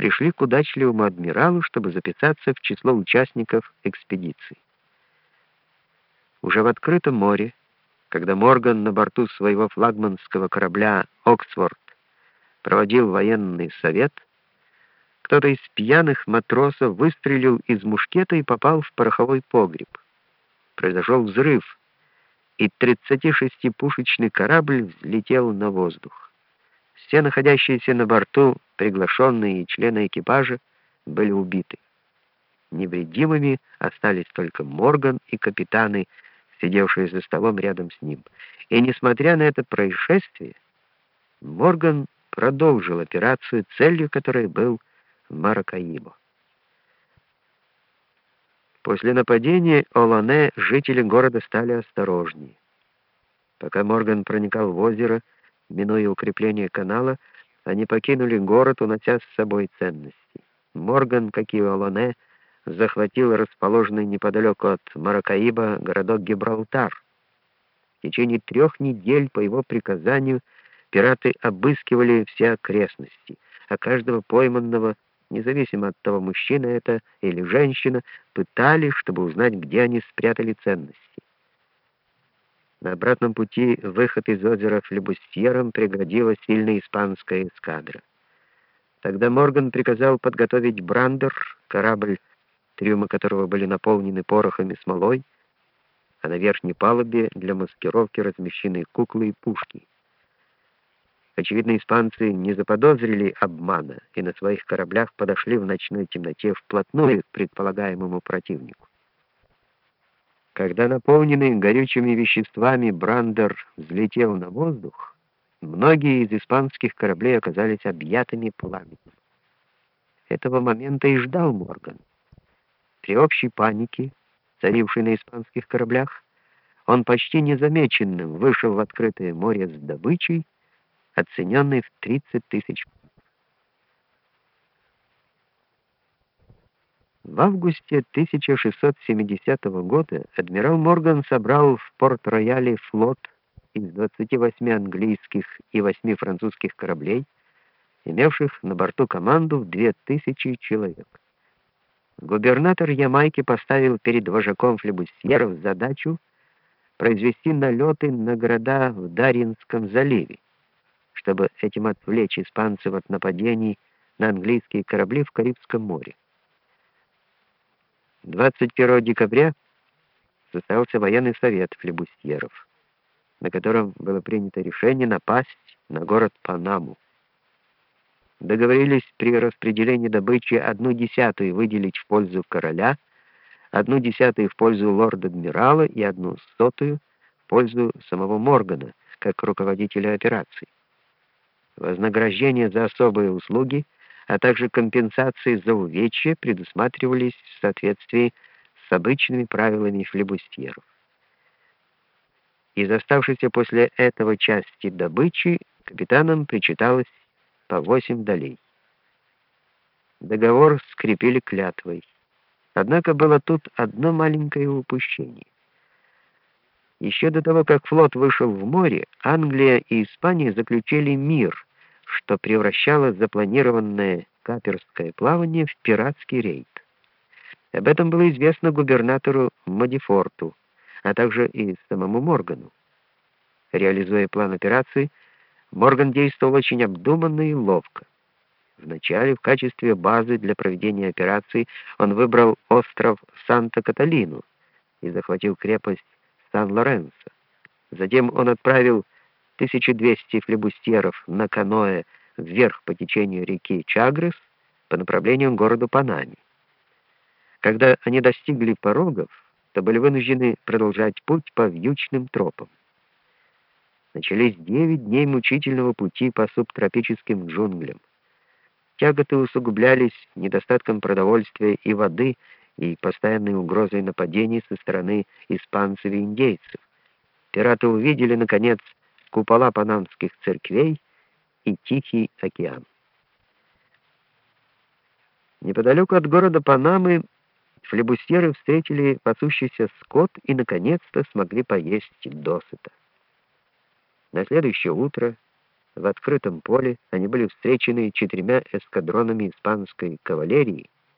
пришли к удачливому адмиралу, чтобы записаться в число участников экспедиции. Уже в открытом море, когда Морган на борту своего флагманского корабля «Оксфорд» проводил военный совет, кто-то из пьяных матросов выстрелил из мушкета и попал в пороховой погреб. Произошел взрыв, и 36-пушечный корабль взлетел на воздух. Все находящиеся на борту, приглашенные и члены экипажа, были убиты. Невредимыми остались только Морган и капитаны, сидевшие за столом рядом с ним. И несмотря на это происшествие, Морган продолжил операцию, целью которой был Маракаибо. После нападения Олане жители города стали осторожнее. Пока Морган проникал в озеро, минуя укрепление канала, они покинули город, унося с собой ценности. Морган, как и Олане, захватил расположенный неподалеку от Маракаиба городок Гибралтар. В течение трех недель по его приказанию пираты обыскивали все окрестности, а каждого пойманного, независимо от того, мужчина это или женщина, пытали, чтобы узнать, где они спрятали ценности. На обратном пути выход из озера Флебустьером преградила сильная испанская эскадра. Тогда Морган приказал подготовить брандер, корабль, трюмы которого были наполнены порохом и смолой, а на верхней палубе для маскировки размещены куклы и пушки. Очевидно, испанцы не заподозрили обмана и на своих кораблях подошли в ночной темноте вплотную к предполагаемому противнику. Когда наполненный горючими веществами брандер взлетел на воздух, многие из испанских кораблей оказались объятыми пламенем. Этого момента и ждал Морган. При общей панике, царившей на испанских кораблях, он почти незамеченным вышел в открытое море с добычей, оцененной в 30 тысяч. В августе 1670 года адмирал Морган собрал в Порт-Рояле флот из 28 английских и 8 французских кораблей, имевших на борту команду в 2000 человек. Губернатор Ямайки поставил перед вожаком флебусьеров задачу произвести налеты на города в Даринском заливе, чтобы этим отвлечь испанцев от нападений на английские корабли в Карибском море. 21 декабря состоялся военный совет флебустьеров, на котором было принято решение напасть на город Панаму договорились при распределении добычи одну десятую выделить в пользу короля, одну десятую в пользу лорда-адмирала и одну сотую в пользу самого Моргана, как руководителя операции. Вознаграждение за особые услуги, а также компенсации за увечья предусматривались в соответствии с обычными правилами флебустьеров. Из оставшейся после этого части добычи капитанам причиталось по восемь долей. Договор скрепили клятвой. Однако было тут одно маленькое упущение. Еще до того, как флот вышел в море, Англия и Испания заключили мир, что превращало запланированное каперское плавание в пиратский рейд. Об этом было известно губернатору Модифорту, а также и самому Моргану. Реализуя план операции, Морган действовал очень обдуманно и ловко. Вначале в качестве базы для проведения операции он выбрал остров Санта-Каталину и захватил крепость Сан-Лоренсо. Затем он отправил 1200 флебустьеров на каноэ вверх по течению реки Чагрес по направлению к городу Панаме. Когда они достигли порогов, то были вынуждены продолжать путь по вьючным тропам. Начались девять дней мучительного пути по субтропическим джунглям. Тяготы усугублялись недостатком продовольствия и воды и постоянной угрозой нападений со стороны испанцев и индейцев. Пираты увидели, наконец, купола панамских церквей и Тихий океан. Неподалеку от города Панамы флебусьеры встретили пасущийся скот и, наконец-то, смогли поесть досыта. На следующее утро в открытом поле они были встречены четырьмя эскадронами испанской кавалерии,